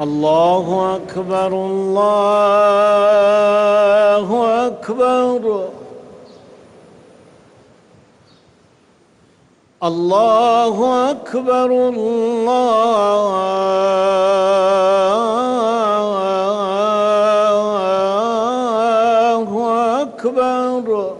الله أكبر الله أكبر الله أكبر الله أكبر